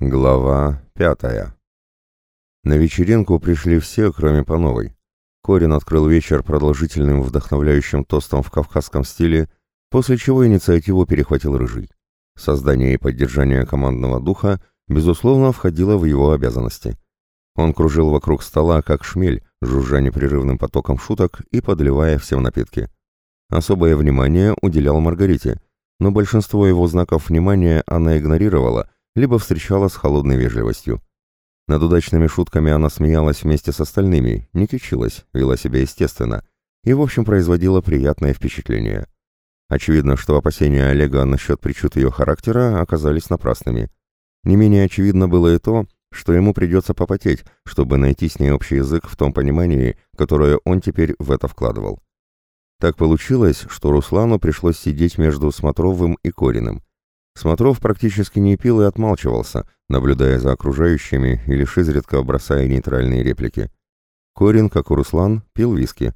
Глава пятая. На вечеринку пришли все, кроме Пановой. Корин открыл вечер продолжительным вдохновляющим тостом в кавказском стиле, после чего инициативу перехватил Рыжий. Создание и поддержание командного духа, безусловно, входило в его обязанности. Он кружил вокруг стола, как шмель, жужжа непрерывным потоком шуток и подливая всем напитки. Особое внимание уделял Маргарите, но большинство его знаков внимания она игнорировала – либо встречала с холодной вежливостью. Над удачными шутками она смеялась вместе с остальными, не кичилась, вела себя естественно и, в общем, производила приятное впечатление. Очевидно, что опасения Олега насчет причуд ее характера оказались напрасными. Не менее очевидно было и то, что ему придется попотеть, чтобы найти с ней общий язык в том понимании, которое он теперь в это вкладывал. Так получилось, что Руслану пришлось сидеть между Смотровым и Кориным. Смотров практически не пил и отмалчивался, наблюдая за окружающими и лишь изредка бросая нейтральные реплики. Корин, как и Руслан, пил виски.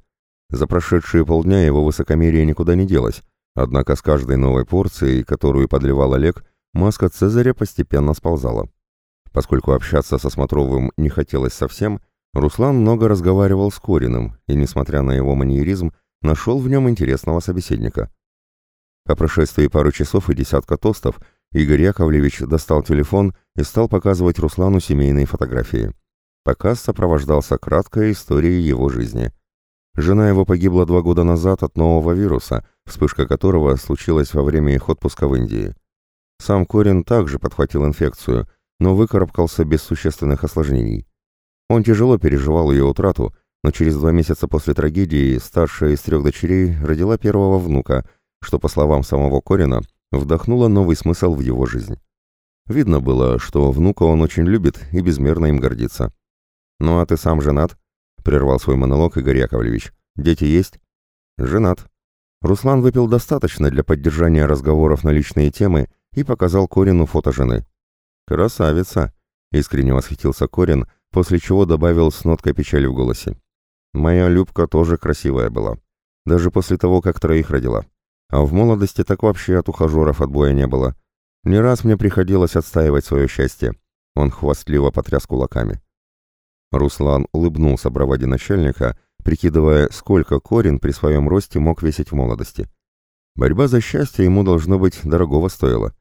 За прошедшие полдня его высокомерие никуда не делось, однако с каждой новой порцией, которую подливал Олег, маска Цезаря постепенно сползала. Поскольку общаться со Смотровым не хотелось совсем, Руслан много разговаривал с Кориным и, несмотря на его маньеризм, нашел в нем интересного собеседника. По прошествии пары часов и десятка тостов Игорь Яковлевич достал телефон и стал показывать Руслану семейные фотографии. Показ сопровождался краткой историей его жизни. Жена его погибла два года назад от нового вируса, вспышка которого случилась во время их отпуска в Индии. Сам Корин также подхватил инфекцию, но выкарабкался без существенных осложнений. Он тяжело переживал ее утрату, но через два месяца после трагедии старшая из трех дочерей родила первого внука – что, по словам самого Корина, вдохнуло новый смысл в его жизнь. Видно было, что внука он очень любит и безмерно им гордится. «Ну а ты сам женат?» — прервал свой монолог Игорь Яковлевич. «Дети есть?» «Женат». Руслан выпил достаточно для поддержания разговоров на личные темы и показал Корину фото жены. «Красавица!» — искренне восхитился Корин, после чего добавил с ноткой печали в голосе. «Моя Любка тоже красивая была. Даже после того, как троих родила. А в молодости так вообще от ухажеров отбоя не было. Не раз мне приходилось отстаивать свое счастье. Он хвастливо потряс кулаками. Руслан улыбнулся браваде начальника, прикидывая, сколько Корин при своем росте мог весить в молодости. Борьба за счастье ему, должно быть, дорогого стоила.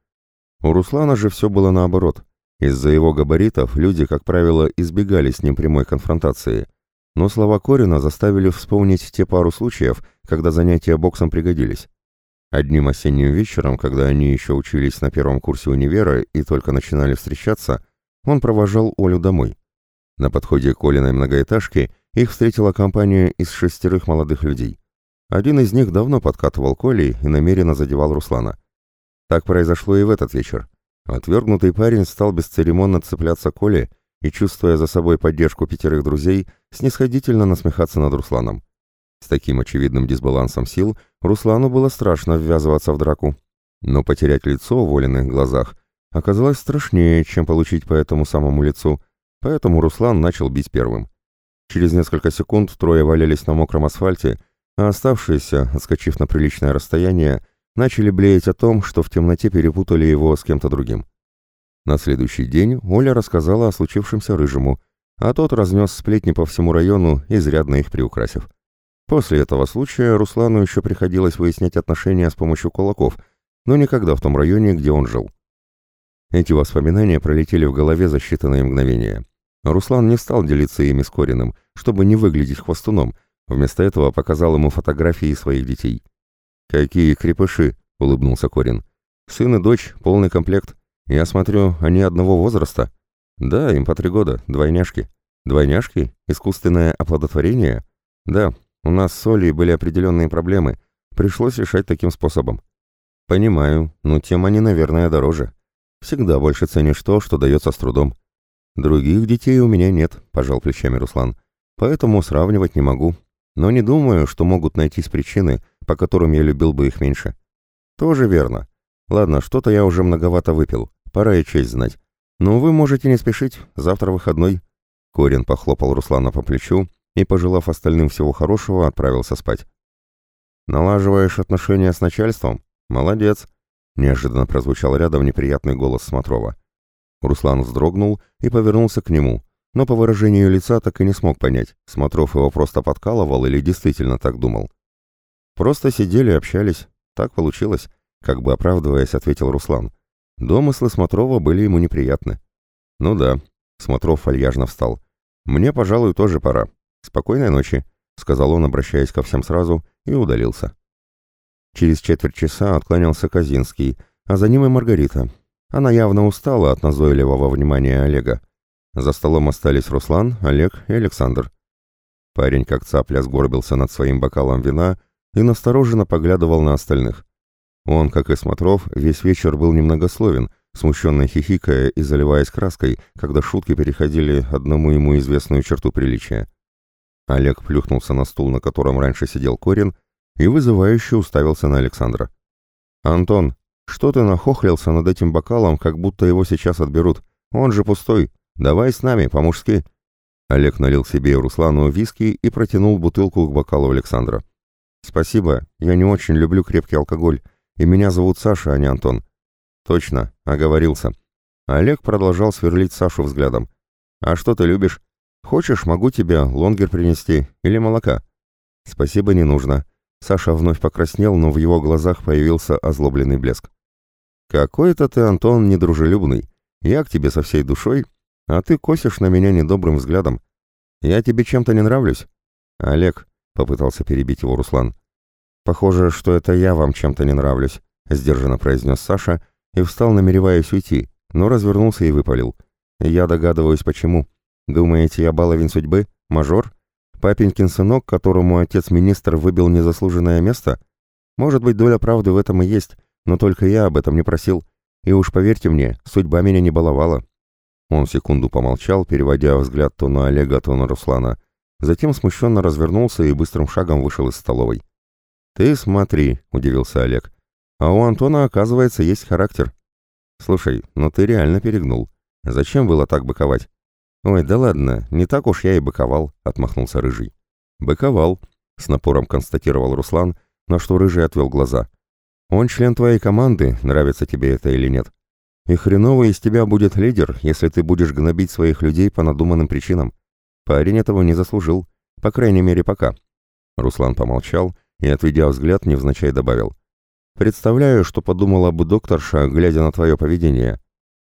У Руслана же все было наоборот. Из-за его габаритов люди, как правило, избегали с ним прямой конфронтации. Но слова Корина заставили вспомнить те пару случаев, когда занятия боксом пригодились. Одним осенним вечером, когда они еще учились на первом курсе универа и только начинали встречаться, он провожал Олю домой. На подходе к Олиной многоэтажке их встретила компания из шестерых молодых людей. Один из них давно подкатывал Коле и намеренно задевал Руслана. Так произошло и в этот вечер. Отвергнутый парень стал бесцеремонно цепляться к Коле и, чувствуя за собой поддержку пятерых друзей, снисходительно насмехаться над Русланом. С таким очевидным дисбалансом сил Руслану было страшно ввязываться в драку. Но потерять лицо в Олиных глазах оказалось страшнее, чем получить по этому самому лицу, поэтому Руслан начал бить первым. Через несколько секунд трое валялись на мокром асфальте, а оставшиеся, отскочив на приличное расстояние, начали блеять о том, что в темноте перепутали его с кем-то другим. На следующий день Оля рассказала о случившемся Рыжему, а тот разнес сплетни по всему району, изрядно их приукрасив. После этого случая Руслану еще приходилось выяснять отношения с помощью кулаков, но никогда в том районе, где он жил. Эти воспоминания пролетели в голове за считанные мгновения. Руслан не стал делиться ими с Кориным, чтобы не выглядеть хвостуном, вместо этого показал ему фотографии своих детей. «Какие крепыши!» — улыбнулся Корин. «Сын и дочь, полный комплект. Я смотрю, они одного возраста?» «Да, им по три года, двойняшки». «Двойняшки? Искусственное оплодотворение?» «Да, у нас с Олей были определенные проблемы. Пришлось решать таким способом. Понимаю, но тем они, наверное, дороже. Всегда больше ценишь то, что дается с трудом. Других детей у меня нет, пожал плечами Руслан. Поэтому сравнивать не могу. Но не думаю, что могут найтись причины, по которым я любил бы их меньше. Тоже верно. Ладно, что-то я уже многовато выпил. Пора и честь знать. Но вы можете не спешить, завтра выходной. Корин похлопал Руслана по плечу и, пожелав остальным всего хорошего, отправился спать. «Налаживаешь отношения с начальством? Молодец!» — неожиданно прозвучал рядом неприятный голос Смотрова. Руслан вздрогнул и повернулся к нему, но по выражению лица так и не смог понять, Смотров его просто подкалывал или действительно так думал. «Просто сидели, общались. Так получилось», — как бы оправдываясь, ответил Руслан. Домыслы Смотрова были ему неприятны. «Ну да», — Смотров фольяжно встал. «Мне, пожалуй, тоже пора. Спокойной ночи», — сказал он, обращаясь ко всем сразу, и удалился. Через четверть часа откланялся Казинский, а за ним и Маргарита. Она явно устала от назойливого внимания Олега. За столом остались Руслан, Олег и Александр. Парень как цапля сгорбился над своим бокалом вина и настороженно поглядывал на остальных. Он, как и Смотров, весь вечер был немногословен, смущенно хихикая и заливаясь краской, когда шутки переходили одному ему известную черту приличия. Олег плюхнулся на стул, на котором раньше сидел Корин, и вызывающе уставился на Александра. «Антон, что ты нахохлился над этим бокалом, как будто его сейчас отберут? Он же пустой. Давай с нами, по-мужски». Олег налил себе и Руслану виски и протянул бутылку к бокалу Александра. «Спасибо, я не очень люблю крепкий алкоголь, и меня зовут Саша, а не Антон». «Точно, оговорился». Олег продолжал сверлить Сашу взглядом. «А что ты любишь? Хочешь, могу тебе лонгер принести или молока?» «Спасибо, не нужно». Саша вновь покраснел, но в его глазах появился озлобленный блеск. «Какой-то ты, Антон, недружелюбный. Я к тебе со всей душой, а ты косишь на меня недобрым взглядом. Я тебе чем-то не нравлюсь?» «Олег», — попытался перебить его Руслан. «Похоже, что это я вам чем-то не нравлюсь», — сдержанно произнес Саша и встал, намереваясь уйти, но развернулся и выпалил. «Я догадываюсь, почему. Думаете, я баловень судьбы? Мажор? Папенькин сынок, которому отец-министр выбил незаслуженное место? Может быть, доля правды в этом и есть, но только я об этом не просил. И уж поверьте мне, судьба меня не баловала». Он секунду помолчал, переводя взгляд то на Олега, то на Руслана. Затем смущенно развернулся и быстрым шагом вышел из столовой. «Ты смотри», — удивился Олег. «А у Антона, оказывается, есть характер». «Слушай, но ты реально перегнул. Зачем было так быковать?» «Ой, да ладно, не так уж я и быковал», — отмахнулся Рыжий. «Быковал», — с напором констатировал Руслан, на что Рыжий отвел глаза. «Он член твоей команды, нравится тебе это или нет. И хреновый из тебя будет лидер, если ты будешь гнобить своих людей по надуманным причинам. Парень этого не заслужил, по крайней мере, пока». Руслан помолчал и, отведя взгляд, невзначай добавил. «Представляю, что подумала бы докторша, глядя на твое поведение».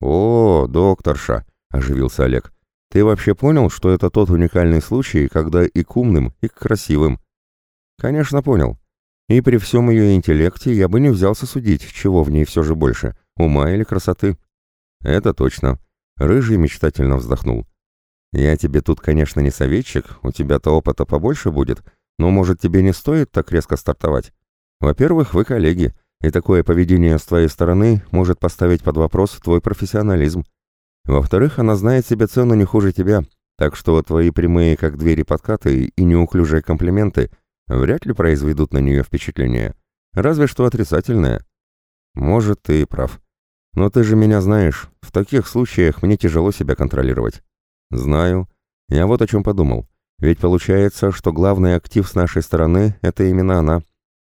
«О, докторша!» — оживился Олег. Ты вообще понял, что это тот уникальный случай, когда и к умным, и к красивым? Конечно, понял. И при всем ее интеллекте я бы не взялся судить, чего в ней все же больше, ума или красоты. Это точно. Рыжий мечтательно вздохнул. Я тебе тут, конечно, не советчик, у тебя-то опыта побольше будет, но, может, тебе не стоит так резко стартовать? Во-первых, вы коллеги, и такое поведение с твоей стороны может поставить под вопрос твой профессионализм. Во-вторых, она знает себе цену не хуже тебя, так что твои прямые, как двери подкаты, и неуклюжие комплименты вряд ли произведут на нее впечатление. Разве что отрицательное. Может, ты и прав. Но ты же меня знаешь, в таких случаях мне тяжело себя контролировать. Знаю. Я вот о чем подумал. Ведь получается, что главный актив с нашей стороны — это именно она.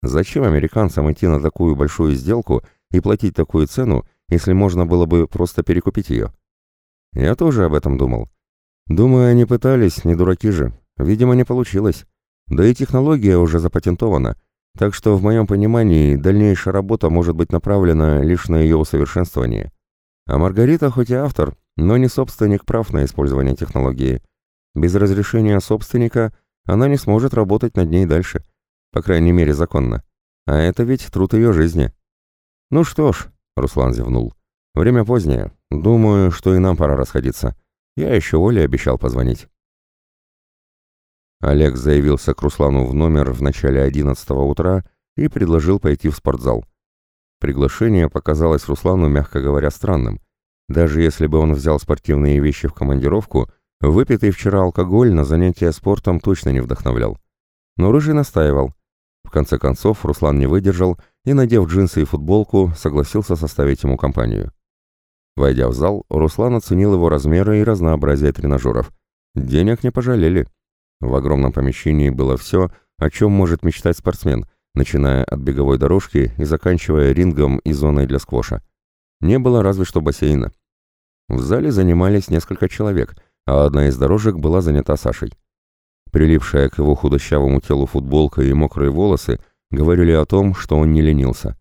Зачем американцам идти на такую большую сделку и платить такую цену, если можно было бы просто перекупить ее? Я тоже об этом думал. Думаю, они пытались, не дураки же. Видимо, не получилось. Да и технология уже запатентована. Так что, в моем понимании, дальнейшая работа может быть направлена лишь на ее усовершенствование. А Маргарита хоть и автор, но не собственник прав на использование технологии. Без разрешения собственника она не сможет работать над ней дальше. По крайней мере, законно. А это ведь труд ее жизни. Ну что ж, Руслан зевнул. Время позднее. Думаю, что и нам пора расходиться. Я еще Оле обещал позвонить. Олег заявился к Руслану в номер в начале 11 утра и предложил пойти в спортзал. Приглашение показалось Руслану, мягко говоря, странным. Даже если бы он взял спортивные вещи в командировку, выпитый вчера алкоголь на занятия спортом точно не вдохновлял. Но Рыжий настаивал. В конце концов, Руслан не выдержал и, надев джинсы и футболку, согласился составить ему компанию. Войдя в зал, Руслан оценил его размеры и разнообразие тренажеров. Денег не пожалели. В огромном помещении было все, о чем может мечтать спортсмен, начиная от беговой дорожки и заканчивая рингом и зоной для сквоша. Не было разве что бассейна. В зале занимались несколько человек, а одна из дорожек была занята Сашей. Прилипшая к его худощавому телу футболка и мокрые волосы говорили о том, что он не ленился.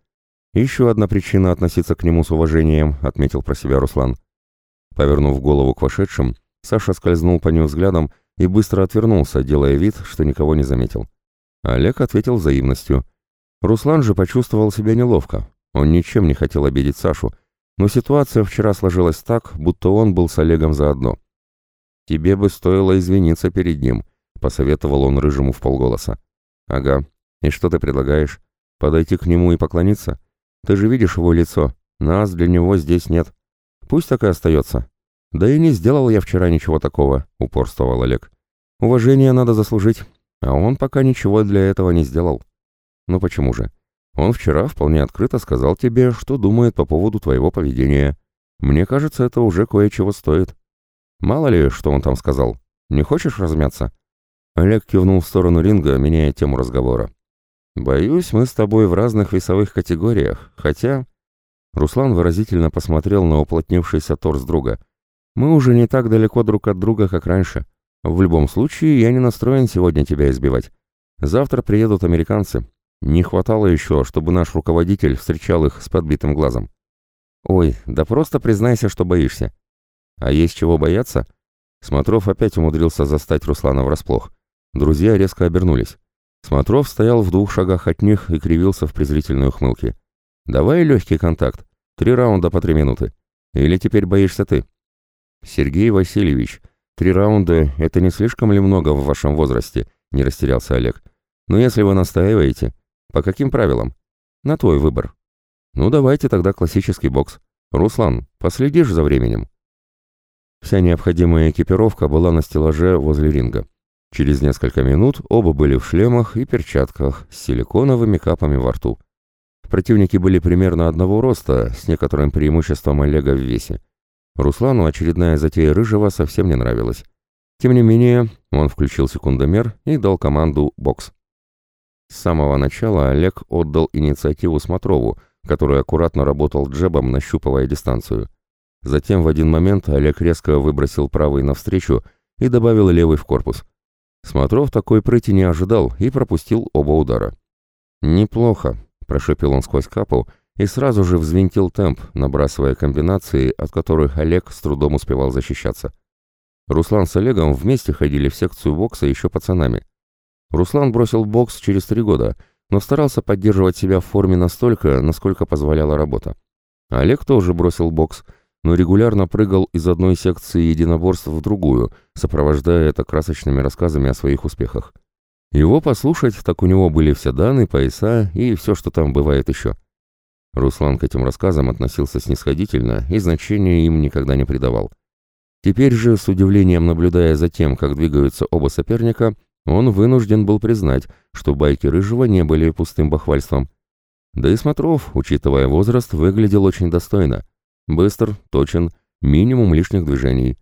«Еще одна причина относиться к нему с уважением», — отметил про себя Руслан. Повернув голову к вошедшим, Саша скользнул по ним взглядом и быстро отвернулся, делая вид, что никого не заметил. Олег ответил взаимностью. Руслан же почувствовал себя неловко. Он ничем не хотел обидеть Сашу, но ситуация вчера сложилась так, будто он был с Олегом заодно. «Тебе бы стоило извиниться перед ним», — посоветовал он Рыжему в полголоса. «Ага. И что ты предлагаешь? Подойти к нему и поклониться? Ты же видишь его лицо. Нас для него здесь нет. Пусть так и остается. Да и не сделал я вчера ничего такого, упорствовал Олег. Уважение надо заслужить, а он пока ничего для этого не сделал. Ну почему же? Он вчера вполне открыто сказал тебе, что думает по поводу твоего поведения. Мне кажется, это уже кое-чего стоит. Мало ли, что он там сказал. Не хочешь размяться? Олег кивнул в сторону ринга, меняя тему разговора. «Боюсь, мы с тобой в разных весовых категориях, хотя...» Руслан выразительно посмотрел на уплотнившийся торс друга. «Мы уже не так далеко друг от друга, как раньше. В любом случае, я не настроен сегодня тебя избивать. Завтра приедут американцы. Не хватало еще, чтобы наш руководитель встречал их с подбитым глазом. Ой, да просто признайся, что боишься. А есть чего бояться?» Смотров опять умудрился застать Руслана врасплох. Друзья резко обернулись. Смотров стоял в двух шагах от них и кривился в презрительной ухмылке. «Давай легкий контакт. Три раунда по три минуты. Или теперь боишься ты?» «Сергей Васильевич, три раунда — это не слишком ли много в вашем возрасте?» — не растерялся Олег. «Но если вы настаиваете, по каким правилам?» «На твой выбор». «Ну, давайте тогда классический бокс. Руслан, последишь за временем?» Вся необходимая экипировка была на стеллаже возле ринга. Через несколько минут оба были в шлемах и перчатках с силиконовыми капами во рту. Противники были примерно одного роста, с некоторым преимуществом Олега в весе. Руслану очередная затея Рыжего совсем не нравилась. Тем не менее, он включил секундомер и дал команду «бокс». С самого начала Олег отдал инициативу Смотрову, который аккуратно работал джебом, нащупывая дистанцию. Затем в один момент Олег резко выбросил правый навстречу и добавил левый в корпус. Смотров такой прыти не ожидал и пропустил оба удара. «Неплохо», — прошепел он сквозь капу и сразу же взвинтил темп, набрасывая комбинации, от которых Олег с трудом успевал защищаться. Руслан с Олегом вместе ходили в секцию бокса еще пацанами. Руслан бросил бокс через три года, но старался поддерживать себя в форме настолько, насколько позволяла работа. Олег тоже бросил бокс, но регулярно прыгал из одной секции единоборств в другую, сопровождая это красочными рассказами о своих успехах. Его послушать, так у него были все данные, пояса и все, что там бывает еще. Руслан к этим рассказам относился снисходительно и значения им никогда не придавал. Теперь же, с удивлением наблюдая за тем, как двигаются оба соперника, он вынужден был признать, что байки Рыжего не были пустым бахвальством. Да и Смотров, учитывая возраст, выглядел очень достойно. Быстр, точен, минимум лишних движений.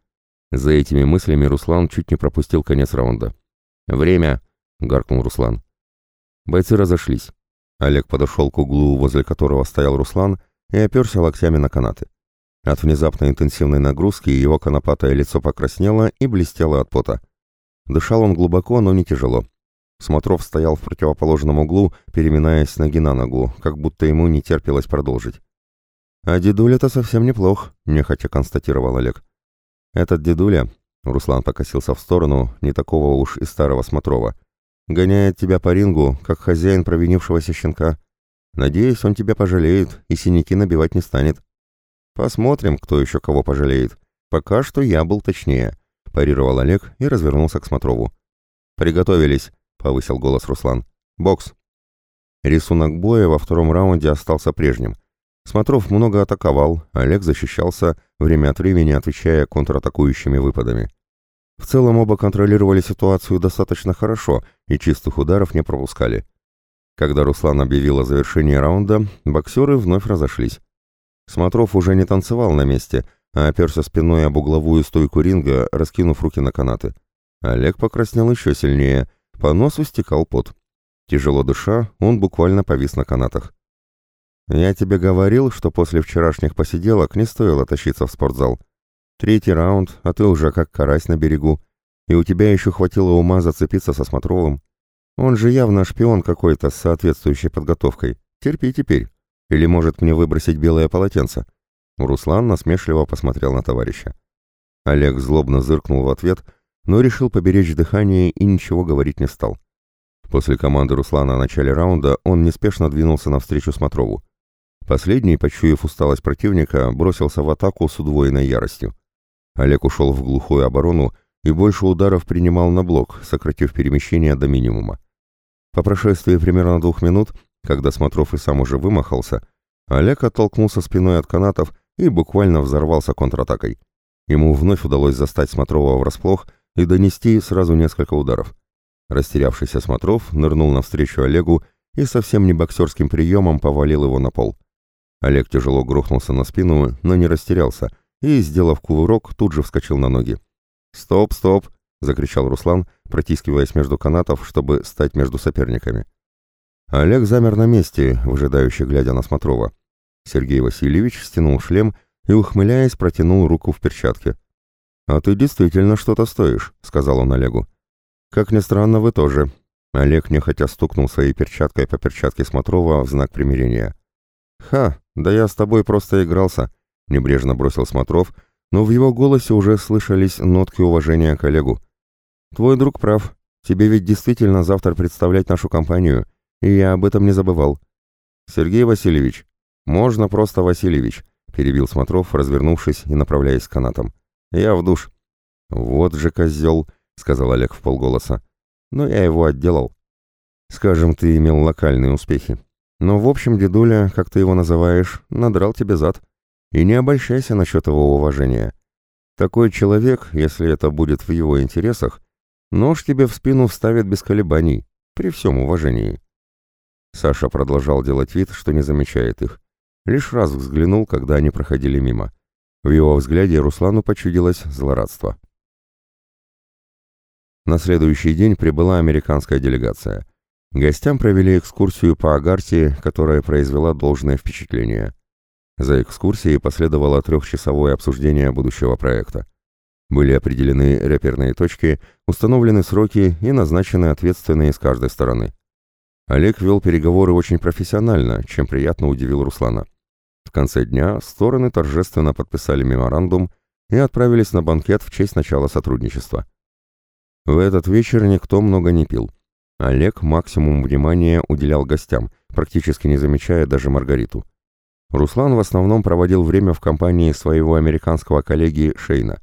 За этими мыслями Руслан чуть не пропустил конец раунда. «Время!» — гаркнул Руслан. Бойцы разошлись. Олег подошел к углу, возле которого стоял Руслан, и оперся локтями на канаты. От внезапной интенсивной нагрузки его конопатое лицо покраснело и блестело от пота. Дышал он глубоко, но не тяжело. Смотров стоял в противоположном углу, переминаясь с ноги на ногу, как будто ему не терпелось продолжить. «А дедуля-то совсем неплох», — нехотя констатировал Олег. «Этот дедуля», — Руслан покосился в сторону, не такого уж и старого Смотрова, «гоняет тебя по рингу, как хозяин провинившегося щенка. Надеюсь, он тебя пожалеет и синяки набивать не станет. Посмотрим, кто еще кого пожалеет. Пока что я был точнее», — парировал Олег и развернулся к Смотрову. «Приготовились», — повысил голос Руслан. «Бокс». Рисунок боя во втором раунде остался прежним. Смотров много атаковал, Олег защищался, время от времени отвечая контратакующими выпадами. В целом оба контролировали ситуацию достаточно хорошо и чистых ударов не пропускали. Когда Руслан объявил о завершении раунда, боксеры вновь разошлись. Смотров уже не танцевал на месте, а оперся спиной об угловую стойку ринга, раскинув руки на канаты. Олег покраснел еще сильнее, по носу стекал пот. Тяжело дыша, он буквально повис на канатах. «Я тебе говорил, что после вчерашних посиделок не стоило тащиться в спортзал. Третий раунд, а ты уже как карась на берегу. И у тебя еще хватило ума зацепиться со Смотровым. Он же явно шпион какой-то с соответствующей подготовкой. Терпи теперь. Или может мне выбросить белое полотенце?» Руслан насмешливо посмотрел на товарища. Олег злобно зыркнул в ответ, но решил поберечь дыхание и ничего говорить не стал. После команды Руслана о начале раунда он неспешно двинулся навстречу Смотрову. Последний, почуяв усталость противника, бросился в атаку с удвоенной яростью. Олег ушел в глухую оборону и больше ударов принимал на блок, сократив перемещение до минимума. По прошествии примерно двух минут, когда Смотров и сам уже вымахался, Олег оттолкнулся спиной от канатов и буквально взорвался контратакой. Ему вновь удалось застать Смотрова врасплох и донести сразу несколько ударов. Растерявшийся Смотров нырнул навстречу Олегу и совсем не боксерским приемом повалил его на пол. Олег тяжело грохнулся на спину, но не растерялся, и, сделав кувырок, тут же вскочил на ноги. «Стоп, стоп!» — закричал Руслан, протискиваясь между канатов, чтобы стать между соперниками. Олег замер на месте, выжидающе глядя на Смотрова. Сергей Васильевич стянул шлем и, ухмыляясь, протянул руку в перчатке. «А ты действительно что-то стоишь», — сказал он Олегу. «Как ни странно, вы тоже». Олег нехотя стукнул своей перчаткой по перчатке Смотрова в знак примирения. «Ха, да я с тобой просто игрался», — небрежно бросил Смотров, но в его голосе уже слышались нотки уважения к Олегу. «Твой друг прав. Тебе ведь действительно завтра представлять нашу компанию, и я об этом не забывал». «Сергей Васильевич, можно просто Васильевич», — перебил Смотров, развернувшись и направляясь к канатам. «Я в душ». «Вот же козел», — сказал Олег в полголоса. «Но я его отделал». «Скажем, ты имел локальные успехи. Но в общем, дедуля, как ты его называешь, надрал тебе зад. И не обольщайся насчет его уважения. Такой человек, если это будет в его интересах, нож тебе в спину вставит без колебаний, при всем уважении». Саша продолжал делать вид, что не замечает их. Лишь раз взглянул, когда они проходили мимо. В его взгляде Руслану почудилось злорадство. На следующий день прибыла американская делегация. Гостям провели экскурсию по Агарте, которая произвела должное впечатление. За экскурсией последовало трехчасовое обсуждение будущего проекта. Были определены реперные точки, установлены сроки и назначены ответственные с каждой стороны. Олег вел переговоры очень профессионально, чем приятно удивил Руслана. В конце дня стороны торжественно подписали меморандум и отправились на банкет в честь начала сотрудничества. В этот вечер никто много не пил. Олег максимум внимания уделял гостям, практически не замечая даже Маргариту. Руслан в основном проводил время в компании своего американского коллеги Шейна.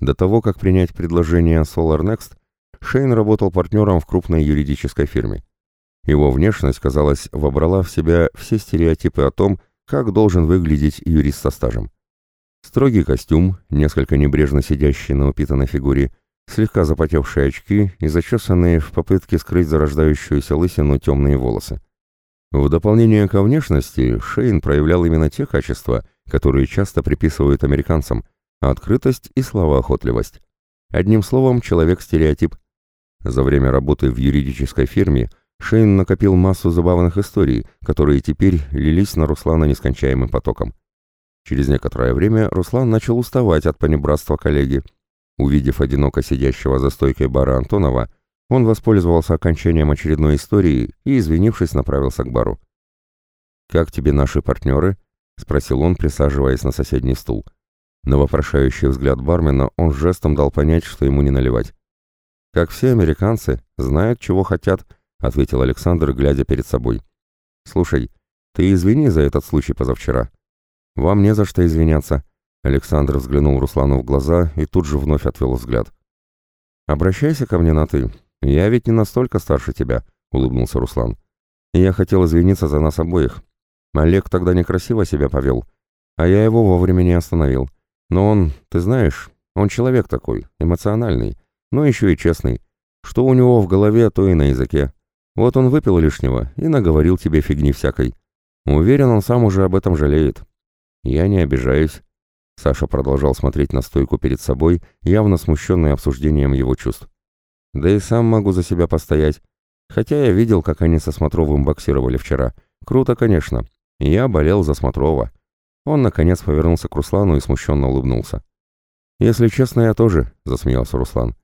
До того, как принять предложение Solar Next, Шейн работал партнером в крупной юридической фирме. Его внешность, казалось, вобрала в себя все стереотипы о том, как должен выглядеть юрист со стажем. Строгий костюм, несколько небрежно сидящий на упитанной фигуре, слегка запотевшие очки и зачесанные в попытке скрыть зарождающуюся лысину темные волосы. В дополнение ко внешности Шейн проявлял именно те качества, которые часто приписывают американцам – открытость и словоохотливость. Одним словом, человек-стереотип. За время работы в юридической фирме – Шейн накопил массу забавных историй, которые теперь лились на Руслана нескончаемым потоком. Через некоторое время Руслан начал уставать от понебратства коллеги. Увидев одиноко сидящего за стойкой бара Антонова, он воспользовался окончанием очередной истории и, извинившись, направился к бару. «Как тебе наши партнеры?» — спросил он, присаживаясь на соседний стул. На вопрошающий взгляд бармена он жестом дал понять, что ему не наливать. «Как все американцы, знают, чего хотят», — ответил Александр, глядя перед собой. «Слушай, ты извини за этот случай позавчера». «Вам не за что извиняться». Александр взглянул Руслану в глаза и тут же вновь отвел взгляд. «Обращайся ко мне на «ты». Я ведь не настолько старше тебя», — улыбнулся Руслан. «Я хотел извиниться за нас обоих. Олег тогда некрасиво себя повел, а я его вовремя не остановил. Но он, ты знаешь, он человек такой, эмоциональный, но еще и честный. Что у него в голове, то и на языке. Вот он выпил лишнего и наговорил тебе фигни всякой. Уверен, он сам уже об этом жалеет. Я не обижаюсь. Саша продолжал смотреть на стойку перед собой, явно смущенный обсуждением его чувств. Да и сам могу за себя постоять. Хотя я видел, как они со Смотровым боксировали вчера. Круто, конечно. Я болел за Смотрова. Он, наконец, повернулся к Руслану и смущенно улыбнулся. «Если честно, я тоже», — засмеялся Руслан.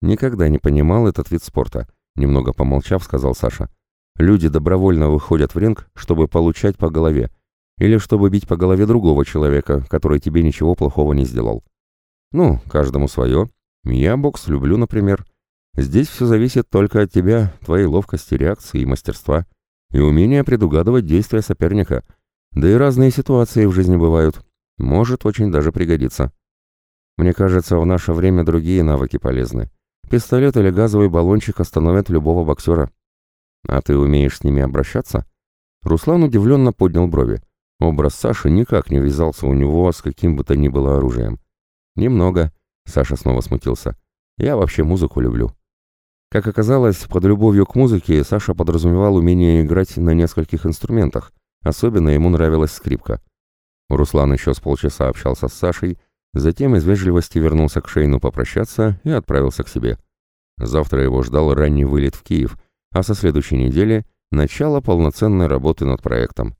«Никогда не понимал этот вид спорта», — немного помолчав, сказал Саша. «Люди добровольно выходят в ринг, чтобы получать по голове, или чтобы бить по голове другого человека, который тебе ничего плохого не сделал. Ну, каждому свое. Я бокс люблю, например. Здесь все зависит только от тебя, твоей ловкости, реакции и мастерства, и умения предугадывать действия соперника. Да и разные ситуации в жизни бывают. Может очень даже пригодиться». Мне кажется, в наше время другие навыки полезны. Пистолет или газовый баллончик остановят любого боксера. А ты умеешь с ними обращаться? Руслан удивленно поднял брови. Образ Саши никак не вязался у него с каким бы то ни было оружием. Немного. Саша снова смутился. Я вообще музыку люблю. Как оказалось, под любовью к музыке Саша подразумевал умение играть на нескольких инструментах. Особенно ему нравилась скрипка. Руслан еще с полчаса общался с Сашей, Затем из вежливости вернулся к Шейну попрощаться и отправился к себе. Завтра его ждал ранний вылет в Киев, а со следующей недели – начало полноценной работы над проектом.